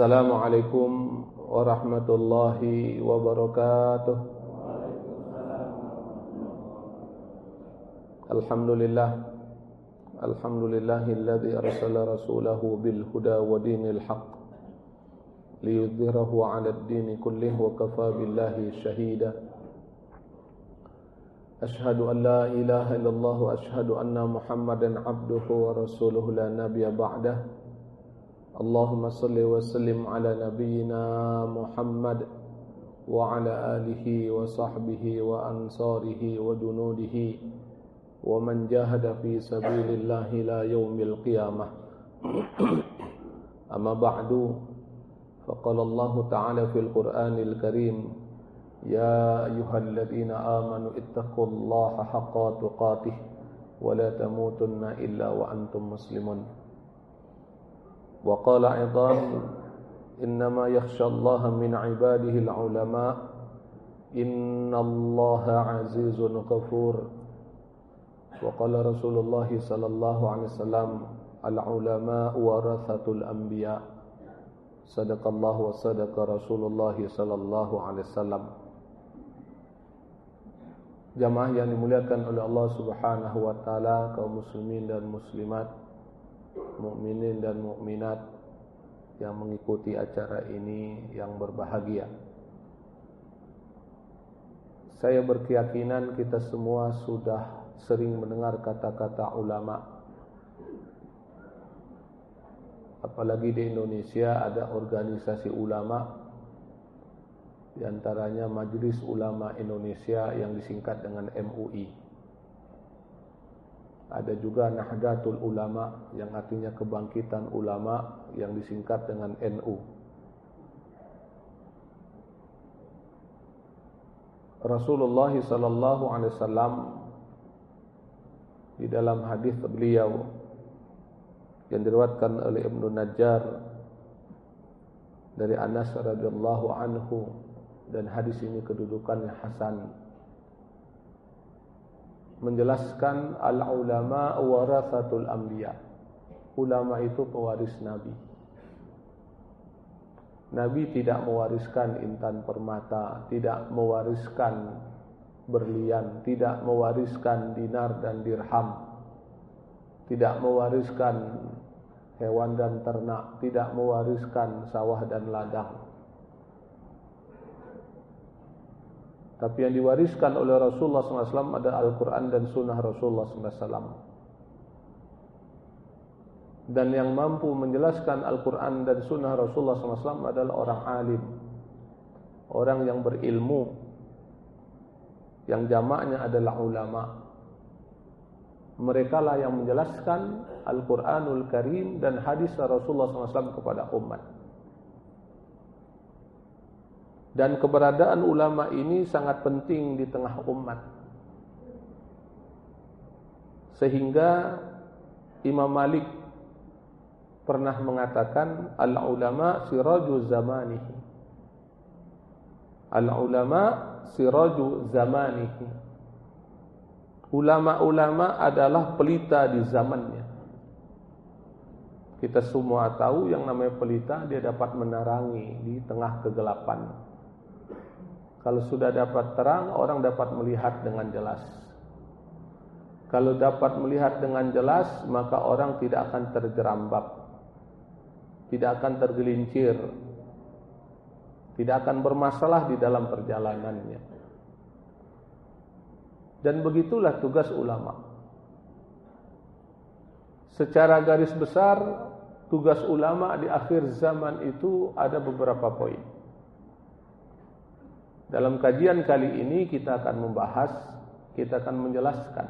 السلام عليكم ورحمة الله وبركاته. الحمد لله الحمد لله الذي أرسل رسوله بالهدى ودين الحق ليظهره على الدين كله وكفى بالله شهيدا. أشهد أن لا إله إلا الله وأشهد أن محمدا عبده ورسوله. لا نبي بعده. اللهم صل وسلم على نبينا محمد وعلى آله وصحبه وأنصاره وجنوده ومن جاهد في سبيل الله إلى يوم القيامة. أما بعد فقال الله تعالى في القرآن الكريم يا أيها الذين آمنوا اتقوا الله حق تقاته ولا تموتن إلا وأنتم مسلمون. وقال أيضا إنما يخشى الله من عباده العلماء إن الله عزيز غفور وقال رسول الله صلى الله عليه وسلم العلماء ورثة الأنبياء صدق الله وصدق رسول الله صلى الله عليه وسلم Jamaah yang dimuliakan oleh Allah Subhanahu wa taala, kaum muslimin dan muslimat, mukminin dan mukminat yang mengikuti acara ini yang berbahagia. Saya berkeyakinan kita semua sudah sering mendengar kata-kata ulama. Apalagi di Indonesia ada organisasi ulama di antaranya Majelis Ulama Indonesia yang disingkat dengan MUI. Ada juga Nahdlatul Ulama yang artinya kebangkitan ulama yang disingkat dengan NU. Rasulullah sallallahu alaihi wasallam di dalam hadis beliau yang diriwayatkan oleh Ibnu Najjar dari Anas radhiyallahu anhu dan hadis ini kedudukannya hasan menjelaskan al ulama warathatul anbiya. Ulama itu pewaris nabi. Nabi tidak mewariskan intan permata tidak mewariskan berlian tidak mewariskan dinar dan dirham tidak mewariskan hewan dan ternak tidak mewariskan sawah dan ladang Tapi yang diwariskan oleh Rasulullah SAW adalah Al-Quran dan Sunnah Rasulullah SAW. Dan yang mampu menjelaskan Al-Quran dan Sunnah Rasulullah SAW adalah orang alim. Orang yang berilmu. Yang jamaknya adalah ulama. Mereka lah yang menjelaskan Al-Quranul Karim dan hadis Rasulullah SAW kepada umat. Dan keberadaan ulama ini sangat penting di tengah umat. Sehingga Imam Malik pernah mengatakan al-ulama siraju zamanihi. Al-ulama siraju zamanihi. Ulama-ulama adalah pelita di zamannya. Kita semua tahu yang namanya pelita dia dapat menerangi di tengah kegelapan. Kalau sudah dapat terang, orang dapat melihat dengan jelas. Kalau dapat melihat dengan jelas, maka orang tidak akan terjerambab. Tidak akan tergelincir. Tidak akan bermasalah di dalam perjalanannya. Dan begitulah tugas ulama. Secara garis besar, tugas ulama di akhir zaman itu ada beberapa poin. Dalam kajian kali ini kita akan membahas, kita akan menjelaskan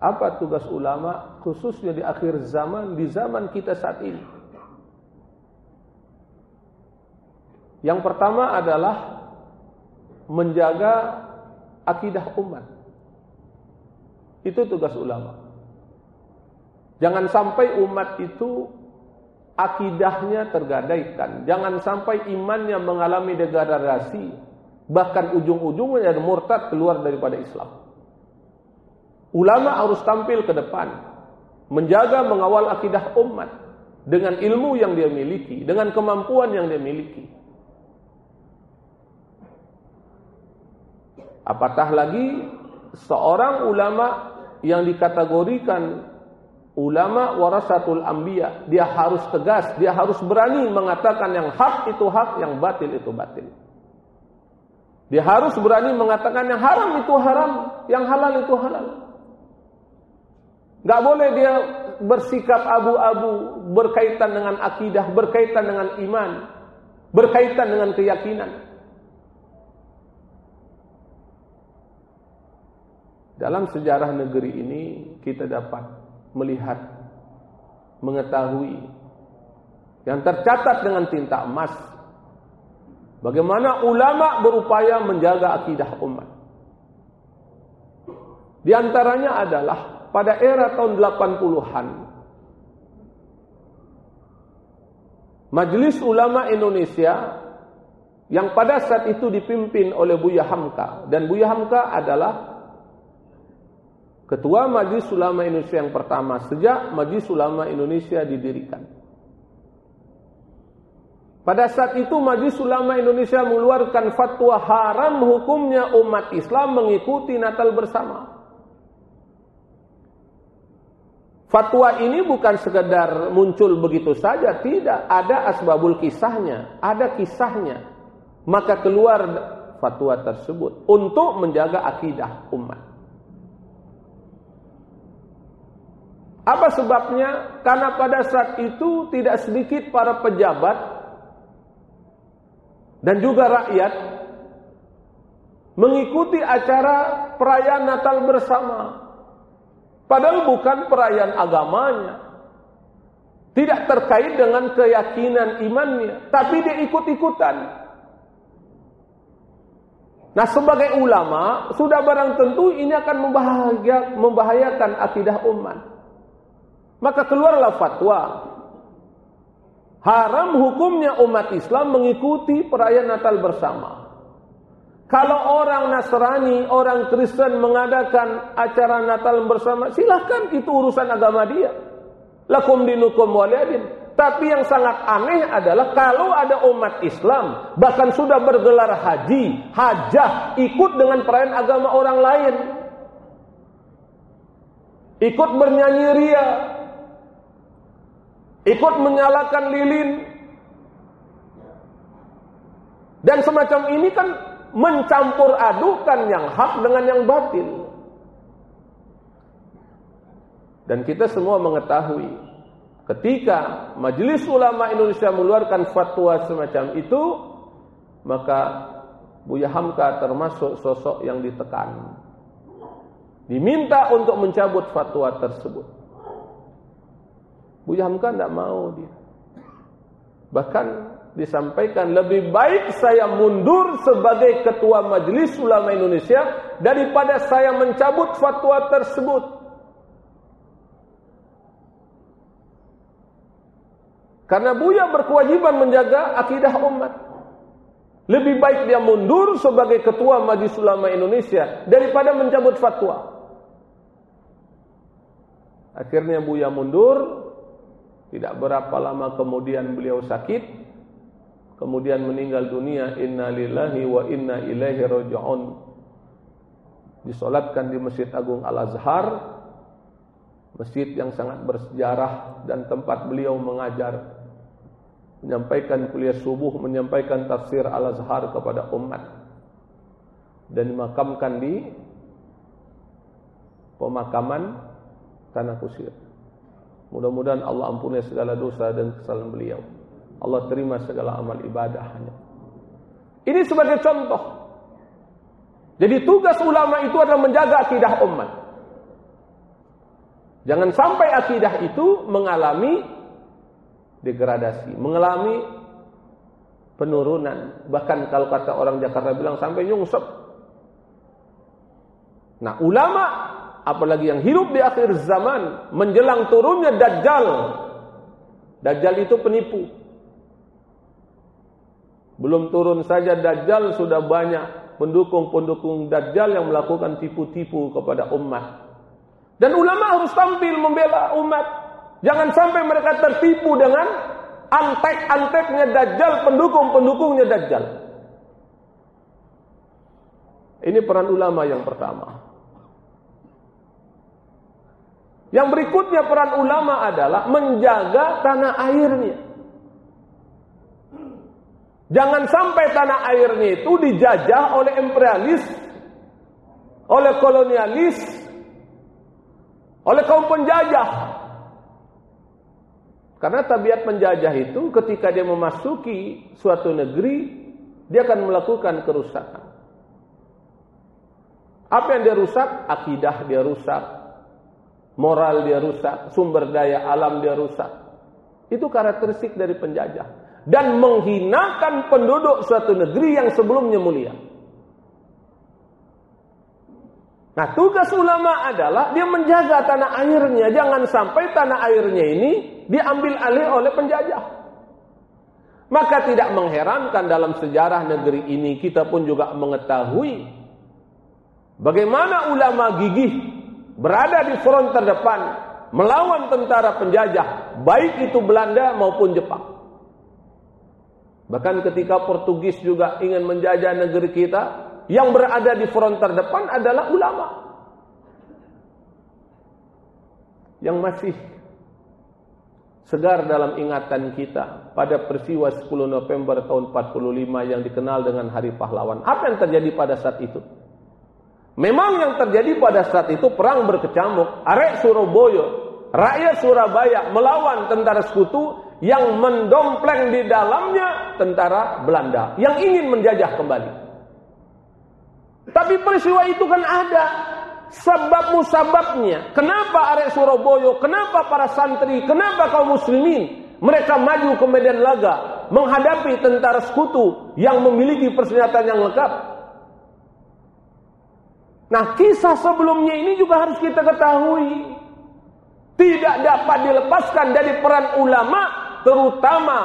apa tugas ulama khususnya di akhir zaman, di zaman kita saat ini. Yang pertama adalah menjaga akidah umat. Itu tugas ulama. Jangan sampai umat itu akidahnya tergadaikan. Jangan sampai imannya mengalami degradasi. Bahkan ujung-ujungnya murtad keluar daripada Islam. Ulama harus tampil ke depan. Menjaga mengawal akidah umat. dengan ilmu yang dia miliki, dengan kemampuan yang dia miliki. Apatah lagi seorang ulama yang dikategorikan ulama warasatul anbiya, dia harus tegas, dia harus berani mengatakan yang hak itu hak, yang batil itu batil. Dia harus berani mengatakan yang haram itu haram, yang halal itu halal. Gak boleh dia bersikap abu-abu berkaitan dengan akidah, berkaitan dengan iman, berkaitan dengan keyakinan. Dalam sejarah negeri ini kita dapat melihat, mengetahui yang tercatat dengan tinta emas Bagaimana ulama berupaya menjaga akidah umat. Di antaranya adalah pada era tahun 80-an. Majelis Ulama Indonesia yang pada saat itu dipimpin oleh Buya Hamka dan Buya Hamka adalah ketua Majelis Ulama Indonesia yang pertama sejak Majelis Ulama Indonesia didirikan. Pada saat itu Majlis Ulama Indonesia mengeluarkan fatwa haram hukumnya umat Islam mengikuti Natal bersama. Fatwa ini bukan sekedar muncul begitu saja, tidak. Ada asbabul kisahnya, ada kisahnya. Maka keluar fatwa tersebut untuk menjaga akidah umat. Apa sebabnya? Karena pada saat itu tidak sedikit para pejabat dan juga rakyat mengikuti acara perayaan Natal bersama. Padahal bukan perayaan agamanya. Tidak terkait dengan keyakinan imannya, tapi dia ikut-ikutan. Nah, sebagai ulama, sudah barang tentu ini akan membahayakan akidah umat. Maka keluarlah fatwa Haram hukumnya umat Islam mengikuti perayaan Natal bersama. Kalau orang Nasrani, orang Kristen mengadakan acara Natal bersama, silahkan itu urusan agama dia. Lakum dinukum waliyadin. Tapi yang sangat aneh adalah kalau ada umat Islam bahkan sudah bergelar haji, hajah, ikut dengan perayaan agama orang lain. Ikut bernyanyi ria, ikut menyalakan lilin. Dan semacam ini kan mencampur adukan yang hak dengan yang batil. Dan kita semua mengetahui ketika Majelis Ulama Indonesia mengeluarkan fatwa semacam itu maka Buya Hamka termasuk sosok yang ditekan. Diminta untuk mencabut fatwa tersebut Buya Hamka tidak mau dia. Bahkan disampaikan lebih baik saya mundur sebagai ketua Majelis Ulama Indonesia daripada saya mencabut fatwa tersebut. Karena Buya berkewajiban menjaga akidah umat. Lebih baik dia mundur sebagai ketua Majelis Ulama Indonesia daripada mencabut fatwa. Akhirnya Buya mundur, tidak berapa lama kemudian beliau sakit, kemudian meninggal dunia. Inna lillahi wa inna ilaihi raji'un. Disolatkan di Masjid Agung Al Azhar, masjid yang sangat bersejarah dan tempat beliau mengajar, menyampaikan kuliah subuh, menyampaikan tafsir Al Azhar kepada umat, dan dimakamkan di pemakaman Tanah Kusir. Mudah-mudahan Allah ampuni segala dosa dan kesalahan beliau. Allah terima segala amal ibadahnya. Ini sebagai contoh. Jadi tugas ulama itu adalah menjaga akidah umat. Jangan sampai akidah itu mengalami degradasi, mengalami penurunan. Bahkan kalau kata orang Jakarta bilang sampai nyungsep. Nah, ulama apalagi yang hidup di akhir zaman menjelang turunnya dajjal. Dajjal itu penipu. Belum turun saja dajjal sudah banyak pendukung-pendukung dajjal yang melakukan tipu-tipu kepada umat. Dan ulama harus tampil membela umat. Jangan sampai mereka tertipu dengan antek-anteknya Dajjal, pendukung-pendukungnya Dajjal. Ini peran ulama yang pertama. Yang berikutnya peran ulama adalah menjaga tanah airnya. Jangan sampai tanah airnya itu dijajah oleh imperialis, oleh kolonialis, oleh kaum penjajah. Karena tabiat penjajah itu ketika dia memasuki suatu negeri, dia akan melakukan kerusakan. Apa yang dia rusak? Akidah dia rusak, moral dia rusak, sumber daya alam dia rusak. Itu karakteristik dari penjajah. Dan menghinakan penduduk suatu negeri yang sebelumnya mulia. Nah tugas ulama adalah dia menjaga tanah airnya. Jangan sampai tanah airnya ini diambil alih oleh penjajah. Maka tidak mengherankan dalam sejarah negeri ini kita pun juga mengetahui bagaimana ulama gigih berada di front terdepan melawan tentara penjajah, baik itu Belanda maupun Jepang. Bahkan ketika Portugis juga ingin menjajah negeri kita, yang berada di front terdepan adalah ulama. Yang masih segar dalam ingatan kita pada peristiwa 10 November tahun 45 yang dikenal dengan Hari Pahlawan. Apa yang terjadi pada saat itu? Memang yang terjadi pada saat itu perang berkecamuk. Arek Surabaya, rakyat Surabaya melawan tentara sekutu yang mendompleng di dalamnya tentara Belanda yang ingin menjajah kembali. Tapi peristiwa itu kan ada sebab musababnya. Kenapa arek Surabaya, kenapa para santri, kenapa kaum muslimin mereka maju ke medan laga menghadapi tentara sekutu yang memiliki persenjataan yang lengkap. Nah, kisah sebelumnya ini juga harus kita ketahui. Tidak dapat dilepaskan dari peran ulama terutama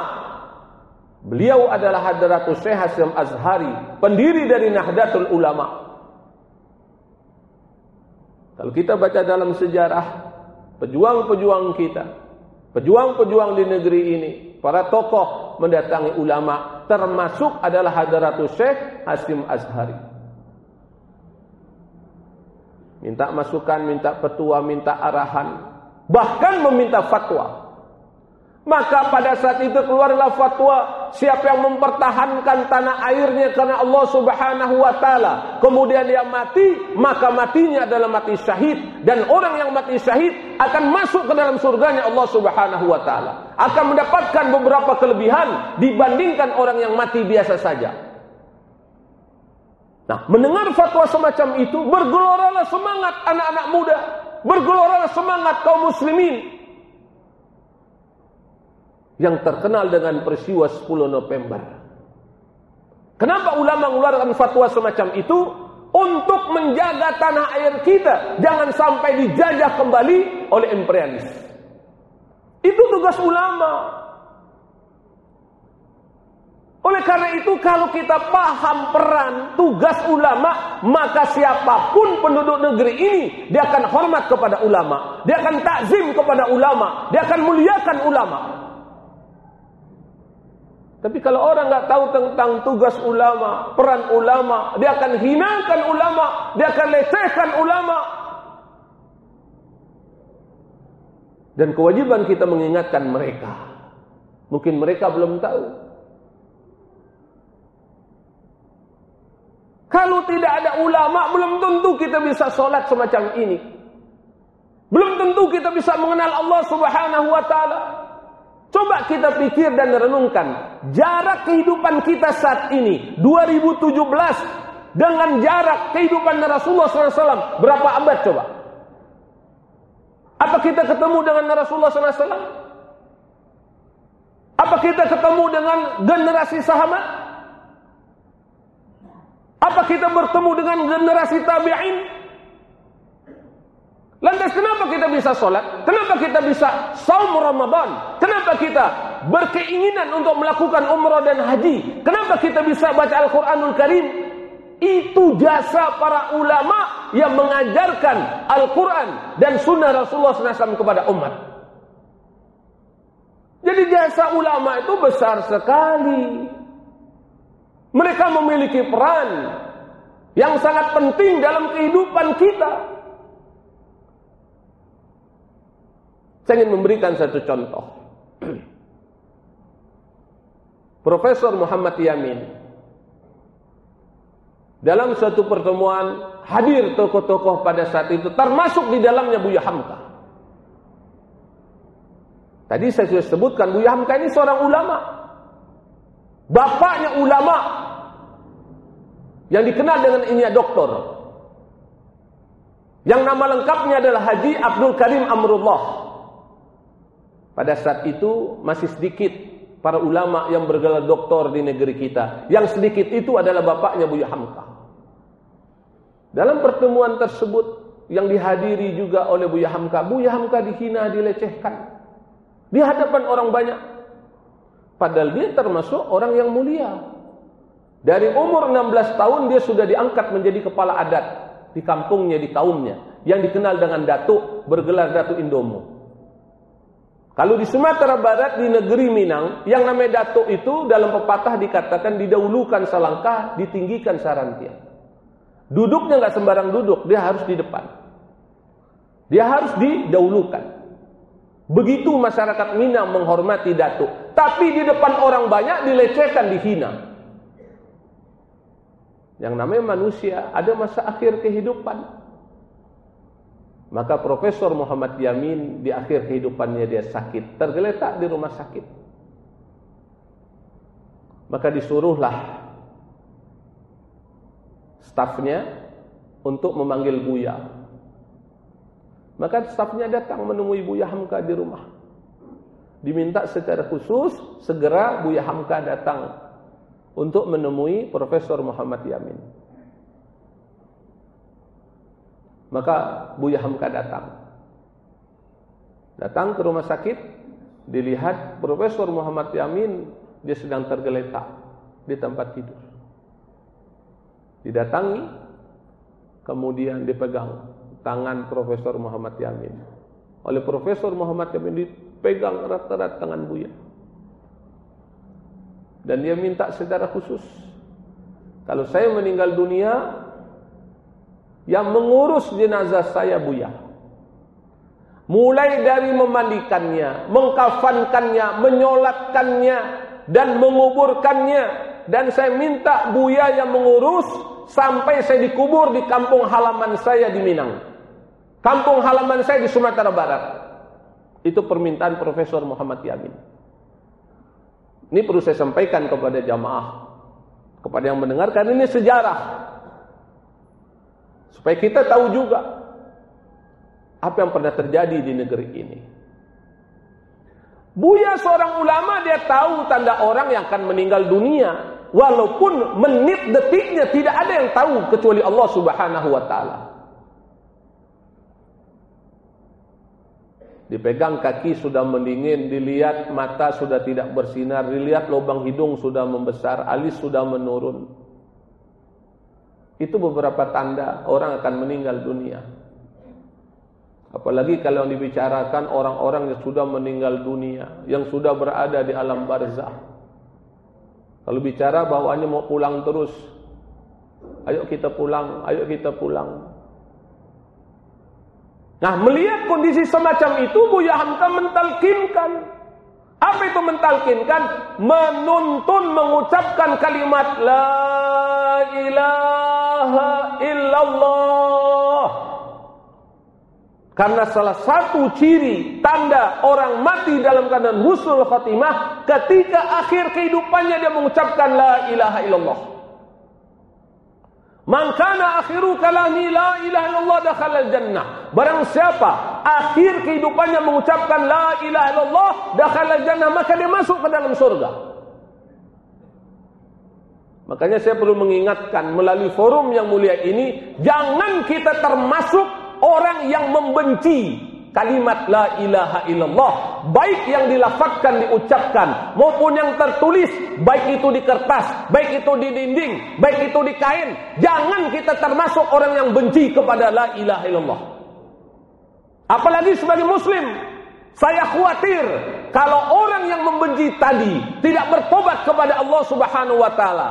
beliau adalah Hadratus Syekh Hasyim Azhari, pendiri dari Nahdlatul Ulama. Kalau kita baca dalam sejarah pejuang-pejuang kita, pejuang-pejuang di negeri ini, para tokoh mendatangi ulama, termasuk adalah Hadratus Syekh Hasim Azhari. Minta masukan, minta petua, minta arahan, bahkan meminta fatwa. Maka pada saat itu keluarlah fatwa siapa yang mempertahankan tanah airnya karena Allah Subhanahu wa taala kemudian dia mati maka matinya adalah mati syahid dan orang yang mati syahid akan masuk ke dalam surganya Allah Subhanahu wa taala akan mendapatkan beberapa kelebihan dibandingkan orang yang mati biasa saja. Nah, mendengar fatwa semacam itu bergeloralah semangat anak-anak muda, bergeloralah semangat kaum muslimin yang terkenal dengan peristiwa 10 November. Kenapa ulama mengeluarkan fatwa semacam itu? Untuk menjaga tanah air kita jangan sampai dijajah kembali oleh imperialis. Itu tugas ulama. Oleh karena itu kalau kita paham peran tugas ulama, maka siapa pun penduduk negeri ini dia akan hormat kepada ulama, dia akan takzim kepada ulama, dia akan muliakan ulama. Tapi kalau orang nggak tahu tentang tugas ulama, peran ulama, dia akan hinakan ulama, dia akan lecehkan ulama. Dan kewajiban kita mengingatkan mereka. Mungkin mereka belum tahu. Kalau tidak ada ulama, belum tentu kita bisa sholat semacam ini. Belum tentu kita bisa mengenal Allah Subhanahu wa taala. Coba kita pikir dan renungkan jarak kehidupan kita saat ini 2017 dengan jarak kehidupan Rasulullah SAW berapa abad coba? Apa kita ketemu dengan Rasulullah SAW? Apa kita ketemu dengan generasi sahabat? Apa kita bertemu dengan generasi tabi'in? Lantas kenapa kita bisa sholat? Kenapa kita bisa saum Ramadan? Kenapa kita berkeinginan untuk melakukan umrah dan haji? Kenapa kita bisa baca Al-Quranul Karim? Itu jasa para ulama yang mengajarkan Al-Quran dan sunnah Rasulullah SAW kepada umat. Jadi jasa ulama itu besar sekali. Mereka memiliki peran yang sangat penting dalam kehidupan kita. Saya ingin memberikan satu contoh. Profesor Muhammad Yamin dalam satu pertemuan hadir tokoh-tokoh pada saat itu termasuk di dalamnya Buya Hamka. Tadi saya sudah sebutkan Buya Hamka ini seorang ulama. Bapaknya ulama yang dikenal dengan inya doktor. Yang nama lengkapnya adalah Haji Abdul Karim Amrullah. Pada saat itu masih sedikit para ulama yang bergelar doktor di negeri kita. Yang sedikit itu adalah bapaknya Buya Hamka. Dalam pertemuan tersebut yang dihadiri juga oleh Buya Hamka, Buya Hamka dihina, dilecehkan di hadapan orang banyak. Padahal dia termasuk orang yang mulia. Dari umur 16 tahun dia sudah diangkat menjadi kepala adat di kampungnya, di kaumnya. Yang dikenal dengan Datuk, bergelar Datuk Indomo. Kalau di Sumatera Barat, di negeri Minang, yang namanya Datuk itu dalam pepatah dikatakan didahulukan selangkah, ditinggikan sarantia. Duduknya nggak sembarang duduk, dia harus di depan. Dia harus didahulukan. Begitu masyarakat Minang menghormati Datuk. Tapi di depan orang banyak dilecehkan, dihina. Yang namanya manusia ada masa akhir kehidupan. Maka Profesor Muhammad Yamin di akhir kehidupannya dia sakit, tergeletak di rumah sakit. Maka disuruhlah stafnya untuk memanggil Buya. Maka stafnya datang menemui Buya Hamka di rumah. Diminta secara khusus segera Buya Hamka datang untuk menemui Profesor Muhammad Yamin. Maka Buya Hamka datang. Datang ke rumah sakit, dilihat Profesor Muhammad Yamin dia sedang tergeletak di tempat tidur. Didatangi, kemudian dipegang tangan Profesor Muhammad Yamin. Oleh Profesor Muhammad Yamin dipegang erat-erat tangan Buya. Dan dia minta secara khusus. Kalau saya meninggal dunia, yang mengurus jenazah saya Buya. Mulai dari memandikannya, mengkafankannya, menyolatkannya, dan menguburkannya. Dan saya minta Buya yang mengurus sampai saya dikubur di kampung halaman saya di Minang. Kampung halaman saya di Sumatera Barat. Itu permintaan Profesor Muhammad Yamin. Ini perlu saya sampaikan kepada jamaah, kepada yang mendengarkan ini sejarah. Supaya kita tahu juga apa yang pernah terjadi di negeri ini. Buya seorang ulama dia tahu tanda orang yang akan meninggal dunia. Walaupun menit detiknya tidak ada yang tahu kecuali Allah subhanahu wa ta'ala. Dipegang kaki sudah mendingin, dilihat mata sudah tidak bersinar, dilihat lubang hidung sudah membesar, alis sudah menurun. Itu beberapa tanda orang akan meninggal dunia. Apalagi kalau dibicarakan orang-orang yang sudah meninggal dunia, yang sudah berada di alam barzah. Kalau bicara bawaannya mau pulang terus. Ayo kita pulang, ayo kita pulang. Nah melihat kondisi semacam itu Buya Hamka mentalkinkan. Apa itu mentalkinkan? Menuntun mengucapkan kalimat La ilaha illallah. Karena salah satu ciri tanda orang mati dalam keadaan husnul khatimah ketika akhir kehidupannya dia mengucapkan la ilaha illallah. Man kana akhiru kalami la ilaha illallah dakhala jannah. Barang siapa akhir kehidupannya mengucapkan la ilaha illallah dakhala jannah maka dia masuk ke dalam surga. Makanya saya perlu mengingatkan melalui forum yang mulia ini jangan kita termasuk orang yang membenci kalimat la ilaha illallah baik yang dilafazkan diucapkan maupun yang tertulis baik itu di kertas baik itu di dinding baik itu di kain jangan kita termasuk orang yang benci kepada la ilaha illallah apalagi sebagai muslim Saya khawatir kalau orang yang membenci tadi tidak bertobat kepada Allah Subhanahu wa taala.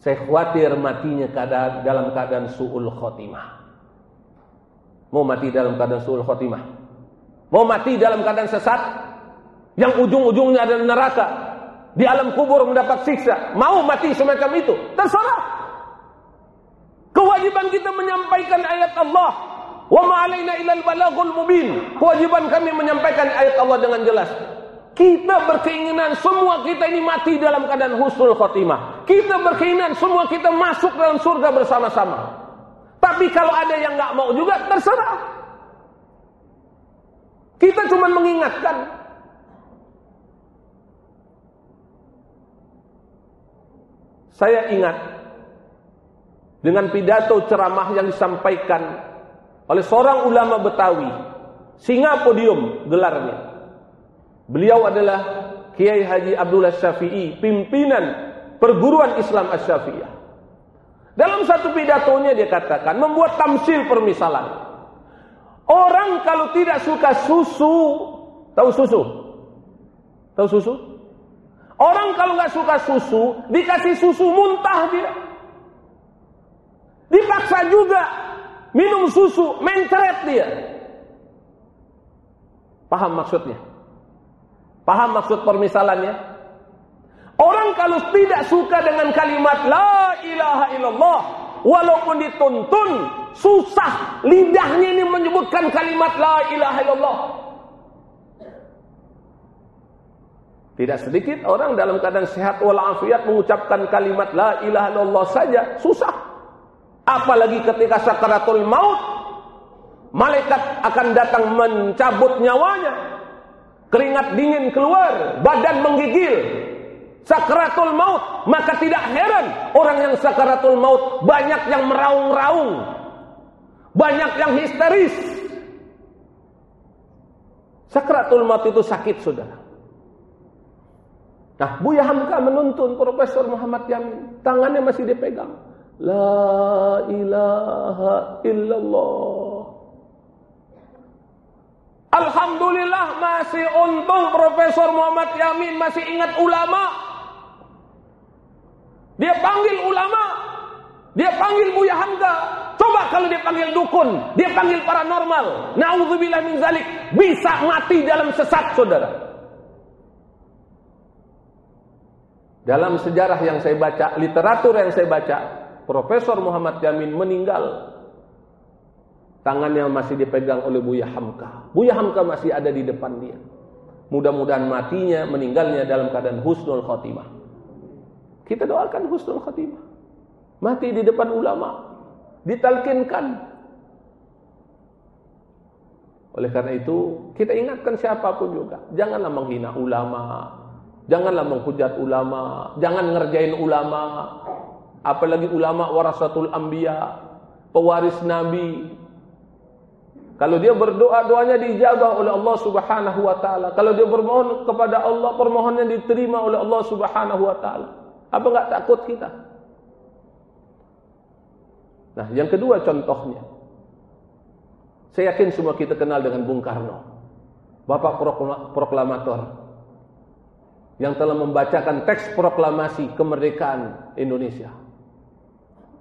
Saya khawatir matinya dalam keadaan suul khotimah. Mau mati dalam keadaan suul khotimah? Mau mati dalam keadaan sesat? Yang ujung-ujungnya adalah neraka. Di alam kubur mendapat siksa. Mau mati semacam itu? Terserah. Kewajiban kita menyampaikan ayat Allah Wa ma'alaina ilal balaghul mubin. Kewajiban kami menyampaikan ayat Allah dengan jelas. Kita berkeinginan semua kita ini mati dalam keadaan husnul khotimah. Kita berkeinginan semua kita masuk dalam surga bersama-sama. Tapi kalau ada yang nggak mau juga terserah. Kita cuma mengingatkan. Saya ingat dengan pidato ceramah yang disampaikan oleh seorang ulama Betawi. Singa podium gelarnya. Beliau adalah Kiai Haji Abdullah Syafi'i, pimpinan perguruan Islam Asy-Syafi'iyah. Dalam satu pidatonya dia katakan membuat tamsil permisalan. Orang kalau tidak suka susu, tahu susu? Tahu susu? Orang kalau nggak suka susu, dikasih susu muntah dia. Dipaksa juga minum susu, mencret dia. Paham maksudnya? Paham maksud permisalannya? Orang kalau tidak suka dengan kalimat la ilaha illallah, walaupun dituntun, susah lidahnya ini menyebutkan kalimat la ilaha illallah. Tidak sedikit orang dalam keadaan sehat walafiat mengucapkan kalimat la ilaha illallah saja susah. Apalagi ketika sakaratul maut, malaikat akan datang mencabut nyawanya. Keringat dingin keluar, badan menggigil. Sakaratul maut, maka tidak heran orang yang sakaratul maut banyak yang meraung-raung. Banyak yang histeris. Sakaratul maut itu sakit, Saudara. Nah, Buya Hamka menuntun Profesor Muhammad Yamin, tangannya masih dipegang. La ilaha illallah. Alhamdulillah masih untung Profesor Muhammad Yamin masih ingat ulama. Dia panggil ulama. Dia panggil Buya Hamka. Coba kalau dia panggil dukun, dia panggil paranormal. Nauzubillah min zalik, bisa mati dalam sesat, Saudara. Dalam sejarah yang saya baca, literatur yang saya baca, Profesor Muhammad Yamin meninggal tangannya masih dipegang oleh Buya Hamka. Buya Hamka masih ada di depan dia. Mudah-mudahan matinya, meninggalnya dalam keadaan husnul khotimah. Kita doakan husnul khotimah. Mati di depan ulama. Ditalkinkan. Oleh karena itu, kita ingatkan siapa pun juga. Janganlah menghina ulama. Janganlah menghujat ulama. Jangan ngerjain ulama apalagi ulama warasatul anbiya, pewaris nabi. Kalau dia berdoa, doanya dijabah oleh Allah Subhanahu wa taala. Kalau dia bermohon kepada Allah, permohonannya diterima oleh Allah Subhanahu wa taala. Apa enggak takut kita? Nah, yang kedua contohnya. Saya yakin semua kita kenal dengan Bung Karno. Bapak proklamator yang telah membacakan teks proklamasi kemerdekaan Indonesia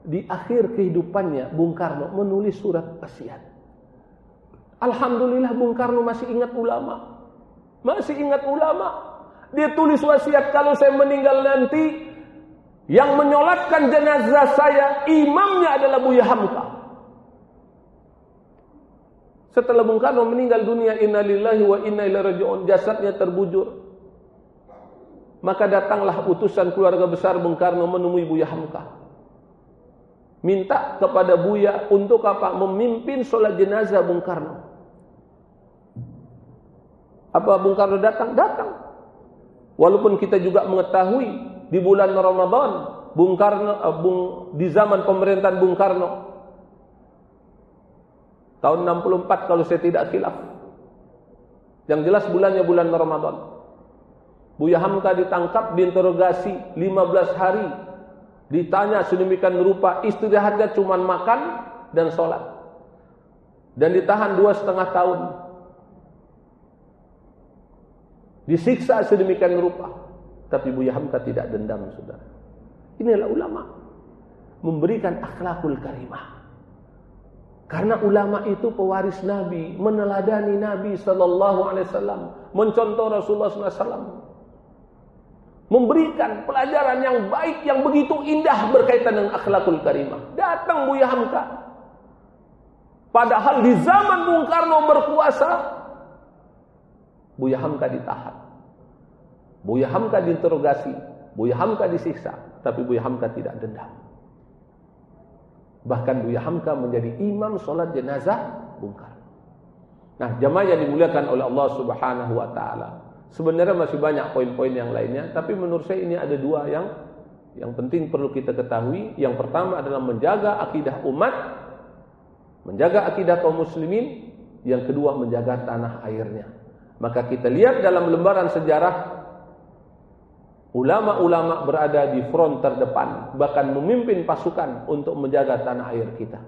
di akhir kehidupannya Bung Karno menulis surat wasiat. Alhamdulillah Bung Karno masih ingat ulama. Masih ingat ulama. Dia tulis wasiat kalau saya meninggal nanti yang menyolatkan jenazah saya imamnya adalah Buya Hamka. Setelah Bung Karno meninggal dunia innalillahi wa inna ilaihi rajiun jasadnya terbujur. Maka datanglah utusan keluarga besar Bung Karno menemui Buya Hamka minta kepada Buya untuk apa? Memimpin sholat jenazah Bung Karno. Apa Bung Karno datang? Datang. Walaupun kita juga mengetahui di bulan Ramadan Bung Karno uh, Bung di zaman pemerintahan Bung Karno tahun 64 kalau saya tidak khilaf. Yang jelas bulannya bulan Ramadan. Buya Hamka ditangkap, diinterogasi 15 hari Ditanya sedemikian rupa istirahatnya cuma makan dan sholat. Dan ditahan dua setengah tahun. Disiksa sedemikian rupa. Tapi Buya Hamka tidak dendam, saudara. Inilah ulama. Memberikan akhlakul karimah. Karena ulama itu pewaris Nabi, meneladani Nabi sallallahu alaihi wasallam, mencontoh Rasulullah wasallam. Memberikan pelajaran yang baik yang begitu indah berkaitan dengan akhlakul karimah. Datang Buya Hamka. Padahal di zaman Bung Karno berkuasa, Buya Hamka ditahan. Buya Hamka diinterogasi, Buya Hamka disiksa, tapi Buya Hamka tidak dendam. Bahkan Buya Hamka menjadi imam sholat jenazah Bung. Nah, jamaah yang dimuliakan oleh Allah Subhanahu wa taala. Sebenarnya masih banyak poin-poin yang lainnya, tapi menurut saya ini ada dua yang yang penting perlu kita ketahui. Yang pertama adalah menjaga akidah umat, menjaga akidah kaum muslimin, yang kedua menjaga tanah airnya. Maka kita lihat dalam lembaran sejarah ulama-ulama berada di front terdepan, bahkan memimpin pasukan untuk menjaga tanah air kita.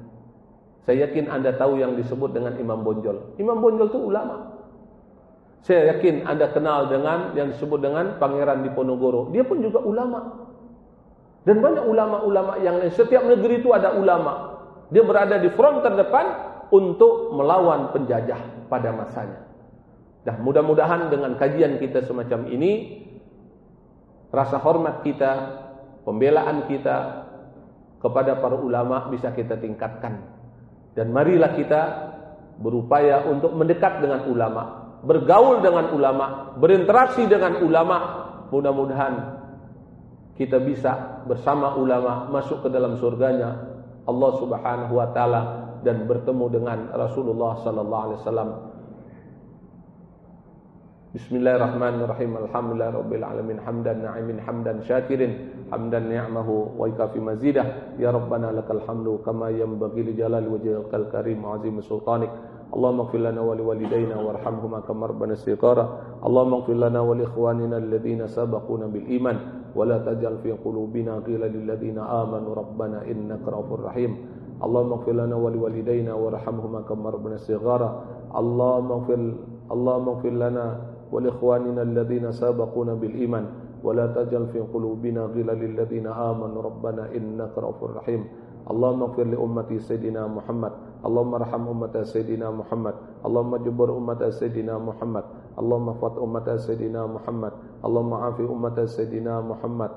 Saya yakin Anda tahu yang disebut dengan Imam Bonjol. Imam Bonjol itu ulama. Saya yakin Anda kenal dengan yang disebut dengan Pangeran Diponegoro. Dia pun juga ulama. Dan banyak ulama-ulama yang lain. Setiap negeri itu ada ulama. Dia berada di front terdepan untuk melawan penjajah pada masanya. Dan mudah-mudahan dengan kajian kita semacam ini, rasa hormat kita, pembelaan kita kepada para ulama bisa kita tingkatkan. Dan marilah kita berupaya untuk mendekat dengan ulama, bergaul dengan ulama, berinteraksi dengan ulama. Mudah-mudahan kita bisa bersama ulama masuk ke dalam surganya Allah Subhanahu wa taala dan bertemu dengan Rasulullah sallallahu alaihi wasallam بسم الله الرحمن الرحيم الحمد لله رب العالمين حمدا نعيما حمدا شاكرا حمدا نعمه ويكافي مزيده يا ربنا لك الحمد كما ينبغي لجلال وجهك الكريم وعظيم سلطانك اللهم اغفر لنا ولوالدينا وارحمهما كما ربنا صغارا اللهم اغفر لنا ولاخواننا الذين سبقونا بالايمان ولا تجعل في قلوبنا غلا للذين امنوا ربنا انك رؤوف رحيم اللهم اغفر لنا ولوالدينا وارحمهما كما ربنا صغارا اللهم اغفر اللهم اغفر لنا Allahumma ighfir Allahumma ighfir lana ولإخواننا الذين سابقونا بالإيمان ولا تجعل في قلوبنا غلا للذين آمنوا ربنا إنك رؤوف رحيم اللهم اغفر لأمة سيدنا محمد اللهم ارحم أمة سيدنا محمد اللهم جبر أمة سيدنا محمد اللهم فت أمة سيدنا محمد اللهم عافي أمة سيدنا محمد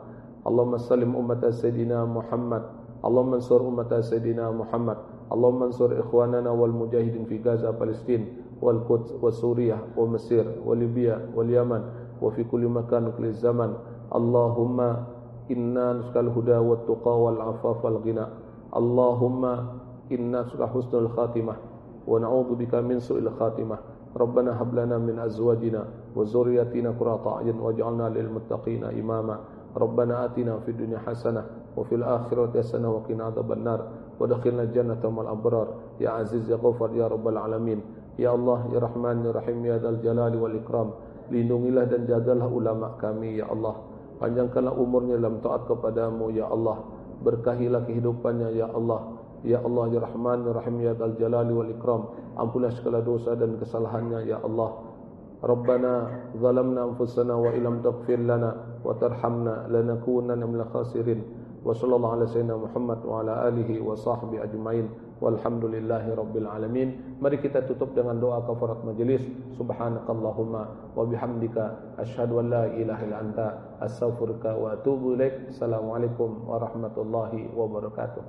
اللهم سلم أمة سيدنا محمد اللهم انصر أمة سيدنا محمد اللهم انصر إخواننا والمجاهدين في غزة فلسطين والقدس وسوريا ومصر وليبيا واليمن وفي كل مكان وكل الزمن اللهم إنا نسأل الهدى والتقى والعفاف والغنى. اللهم إنا نسأل حسن الخاتمة ونعوذ بك من سوء الخاتمة. ربنا هب لنا من أزواجنا وذرياتنا قرة أعين واجعلنا للمتقين إماما. ربنا آتنا في الدنيا حسنة وفي الآخرة حسنة وقنا عذاب النار. ودخلنا الجنة مع الأبرار. يا عزيز يا غفر يا رب العالمين. Ya Allah, Ya Rahman, Ya Rahim, Ya Dal Jalali wal Ikram. Lindungilah dan jagalah ulama kami, Ya Allah. Panjangkanlah umurnya dalam taat kepadamu, Ya Allah. Berkahilah kehidupannya, Ya Allah. Ya Allah, Ya Rahman, Ya Rahim, Ya Dal Jalali wal Ikram. Ampunlah segala dosa dan kesalahannya, Ya Allah. Rabbana zalamna anfusana wa ilam taghfir lana wa tarhamna lanakunanna minal sallallahu ala sayyidina Muhammad wa ala alihi wa sahbihi ajma'in. Walhamdulillahi Rabbil Alamin Mari kita tutup dengan doa kafarat majlis Subhanakallahumma wa bihamdika Ashadu an la ilaha ila anta Astaghfirka wa atubu ilaik Assalamualaikum warahmatullahi wabarakatuh